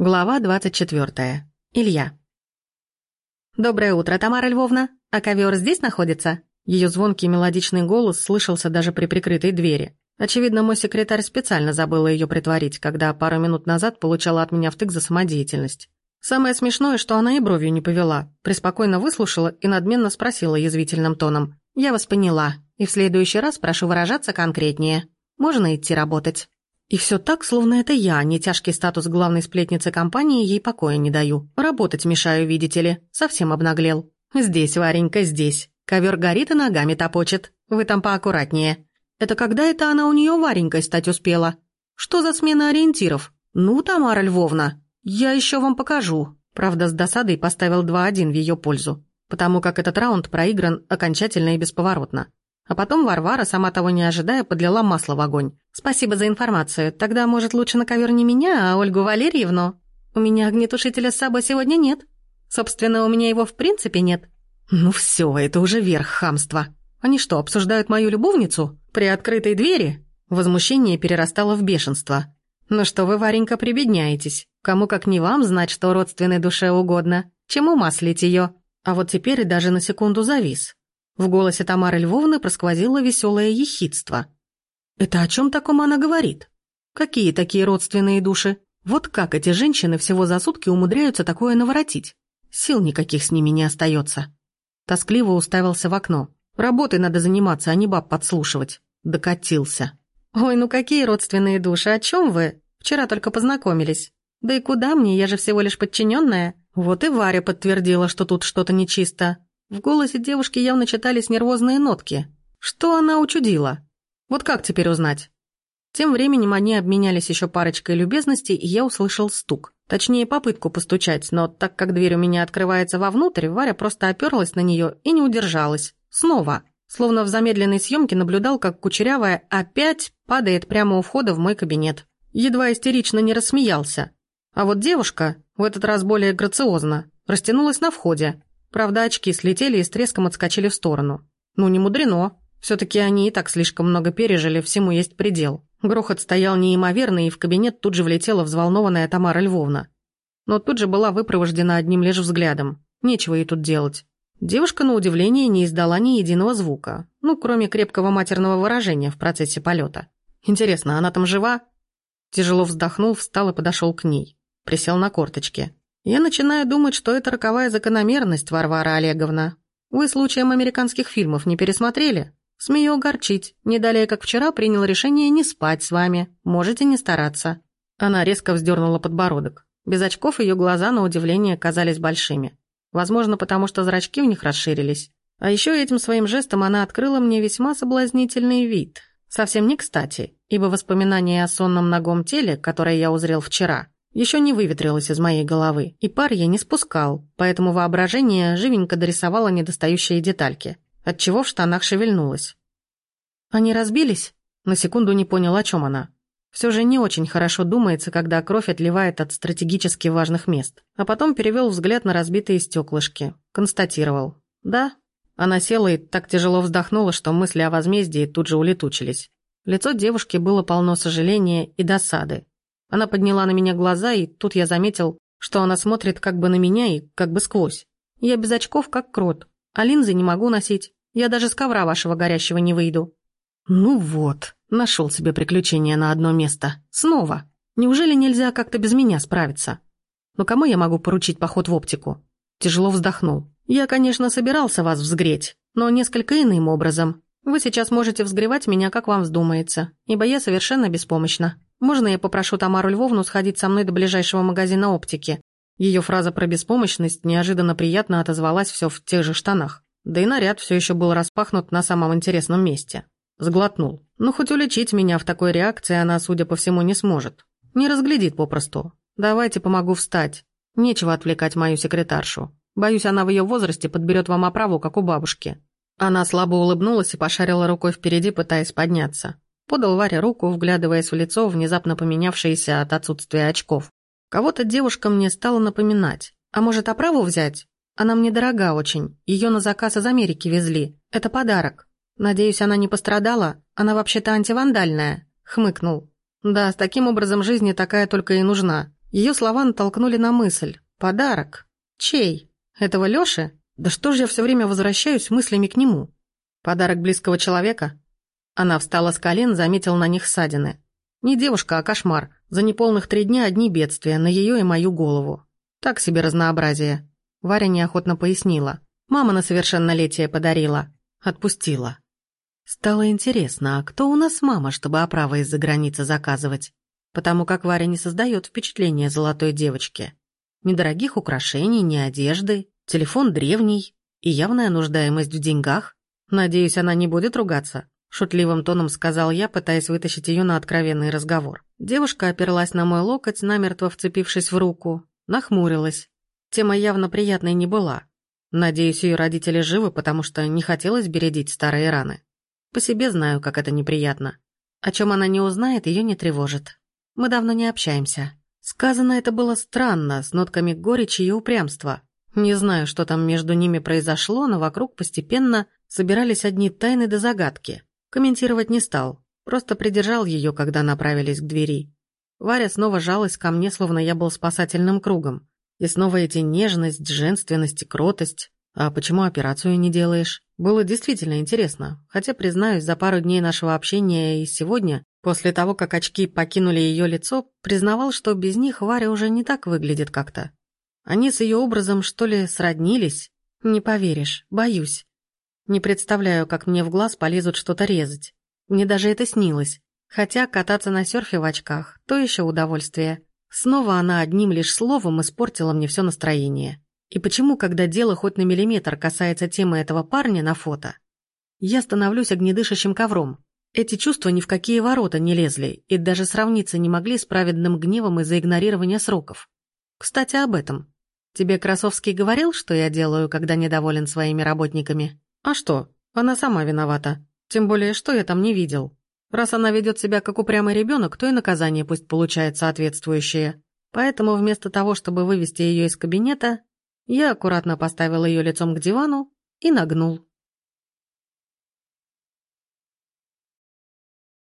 Глава 24. Илья. «Доброе утро, Тамара Львовна. А ковер здесь находится?» Ее звонкий мелодичный голос слышался даже при прикрытой двери. Очевидно, мой секретарь специально забыла ее притворить, когда пару минут назад получала от меня втык за самодеятельность. Самое смешное, что она и бровью не повела, преспокойно выслушала и надменно спросила язвительным тоном. «Я вас поняла, и в следующий раз прошу выражаться конкретнее. Можно идти работать?» И все так, словно это я, а не тяжкий статус главной сплетницы компании, ей покоя не даю. Работать мешаю, видите ли. Совсем обнаглел. Здесь, Варенька, здесь. Ковер горит и ногами топочет. Вы там поаккуратнее. Это когда это она у нее Варенькой стать успела? Что за смена ориентиров? Ну, Тамара Львовна, я еще вам покажу. Правда, с досадой поставил 2-1 в ее пользу, потому как этот раунд проигран окончательно и бесповоротно. А потом Варвара, сама того не ожидая, подлила масло в огонь. «Спасибо за информацию. Тогда, может, лучше на ковер не меня, а Ольгу Валерьевну? У меня огнетушителя с собой сегодня нет. Собственно, у меня его в принципе нет». «Ну все, это уже верх хамства. Они что, обсуждают мою любовницу? При открытой двери?» Возмущение перерастало в бешенство. «Ну что вы, Варенька, прибедняетесь? Кому как не вам знать, что родственной душе угодно? Чему маслить ее?» А вот теперь даже на секунду завис. В голосе Тамары Львовны просквозило веселое ехидство. «Это о чем таком она говорит? Какие такие родственные души? Вот как эти женщины всего за сутки умудряются такое наворотить? Сил никаких с ними не остается». Тоскливо уставился в окно. «Работой надо заниматься, а не баб подслушивать». Докатился. «Ой, ну какие родственные души, о чем вы? Вчера только познакомились. Да и куда мне, я же всего лишь подчиненная. Вот и Варя подтвердила, что тут что-то нечисто. В голосе девушки явно читались нервозные нотки. Что она учудила? Вот как теперь узнать? Тем временем они обменялись еще парочкой любезностей, и я услышал стук. Точнее, попытку постучать, но так как дверь у меня открывается вовнутрь, Варя просто оперлась на нее и не удержалась. Снова. Словно в замедленной съемке наблюдал, как Кучерявая опять падает прямо у входа в мой кабинет. Едва истерично не рассмеялся. А вот девушка, в этот раз более грациозно, растянулась на входе, Правда, очки слетели и с треском отскочили в сторону. Ну, не мудрено. Все-таки они и так слишком много пережили, всему есть предел. Грохот стоял неимоверный, и в кабинет тут же влетела взволнованная Тамара Львовна. Но тут же была выпровождена одним лишь взглядом. Нечего ей тут делать. Девушка, на удивление, не издала ни единого звука. Ну, кроме крепкого матерного выражения в процессе полета. Интересно, она там жива? Тяжело вздохнул, встал и подошел к ней. Присел на корточки. Я начинаю думать, что это роковая закономерность, Варвара Олеговна. Вы случаем американских фильмов не пересмотрели? Смею огорчить. Не далее, как вчера, принял решение не спать с вами. Можете не стараться». Она резко вздернула подбородок. Без очков ее глаза, на удивление, казались большими. Возможно, потому что зрачки у них расширились. А еще этим своим жестом она открыла мне весьма соблазнительный вид. Совсем не кстати, ибо воспоминание о сонном ногом теле, которое я узрел вчера, еще не выветрилось из моей головы, и пар я не спускал, поэтому воображение живенько дорисовало недостающие детальки, отчего в штанах шевельнулось. Они разбились? На секунду не понял, о чем она. Все же не очень хорошо думается, когда кровь отливает от стратегически важных мест. А потом перевел взгляд на разбитые стеклышки. Констатировал. Да. Она села и так тяжело вздохнула, что мысли о возмездии тут же улетучились. Лицо девушки было полно сожаления и досады. Она подняла на меня глаза, и тут я заметил, что она смотрит как бы на меня и как бы сквозь. Я без очков, как крот, а линзы не могу носить. Я даже с ковра вашего горящего не выйду. Ну вот, нашел себе приключение на одно место. Снова. Неужели нельзя как-то без меня справиться? Но кому я могу поручить поход в оптику? Тяжело вздохнул. Я, конечно, собирался вас взгреть, но несколько иным образом. Вы сейчас можете взгревать меня, как вам вздумается, ибо я совершенно беспомощна. Можно я попрошу Тамару Львовну сходить со мной до ближайшего магазина оптики? Ее фраза про беспомощность неожиданно приятно отозвалась все в тех же штанах. Да и наряд все еще был распахнут на самом интересном месте. Сглотнул. Ну, хоть уличить меня в такой реакции она, судя по всему, не сможет. Не разглядит попросту. Давайте помогу встать. Нечего отвлекать мою секретаршу. Боюсь, она в ее возрасте подберет вам оправу, как у бабушки. Она слабо улыбнулась и пошарила рукой впереди, пытаясь подняться. Подал Варе руку, вглядываясь в лицо, внезапно поменявшееся от отсутствия очков. Кого-то девушка мне стала напоминать. А может, оправу взять? Она мне дорога очень. Ее на заказ из Америки везли. Это подарок. Надеюсь, она не пострадала? Она вообще-то антивандальная. Хмыкнул. Да, с таким образом жизни такая только и нужна. Ее слова натолкнули на мысль. Подарок. Чей? Этого Лёши? Да что же я все время возвращаюсь мыслями к нему? Подарок близкого человека? Она встала с колен, заметил на них ссадины. Не девушка, а кошмар. За неполных три дня одни бедствия на ее и мою голову. Так себе разнообразие. Варя неохотно пояснила. Мама на совершеннолетие подарила. Отпустила. Стало интересно, а кто у нас мама, чтобы оправы из-за границы заказывать? Потому как Варя не создает впечатления золотой девочки. Ни дорогих украшений, ни одежды, телефон древний и явная нуждаемость в деньгах. Надеюсь, она не будет ругаться. Шутливым тоном сказал я, пытаясь вытащить ее на откровенный разговор. Девушка оперлась на мой локоть, намертво вцепившись в руку. Нахмурилась. Тема явно приятной не была. Надеюсь, ее родители живы, потому что не хотелось бередить старые раны. По себе знаю, как это неприятно. О чем она не узнает, ее не тревожит. Мы давно не общаемся. Сказано это было странно, с нотками горечи и упрямства. Не знаю, что там между ними произошло, но вокруг постепенно собирались одни тайны до загадки. Комментировать не стал, просто придержал ее, когда направились к двери. Варя снова жалась ко мне, словно я был спасательным кругом. И снова эти нежность, женственность и кротость. А почему операцию не делаешь? Было действительно интересно, хотя, признаюсь, за пару дней нашего общения и сегодня, после того, как очки покинули ее лицо, признавал, что без них Варя уже не так выглядит как-то. Они с ее образом, что ли, сроднились? Не поверишь, боюсь. Не представляю, как мне в глаз полезут что-то резать. Мне даже это снилось. Хотя кататься на серфе в очках – то еще удовольствие. Снова она одним лишь словом испортила мне все настроение. И почему, когда дело хоть на миллиметр касается темы этого парня на фото, я становлюсь огнедышащим ковром? Эти чувства ни в какие ворота не лезли и даже сравниться не могли с праведным гневом из-за игнорирования сроков. Кстати, об этом. Тебе Красовский говорил, что я делаю, когда недоволен своими работниками? А что? Она сама виновата. Тем более, что я там не видел. Раз она ведет себя как упрямый ребенок, то и наказание пусть получает соответствующее. Поэтому вместо того, чтобы вывести ее из кабинета, я аккуратно поставил ее лицом к дивану и нагнул.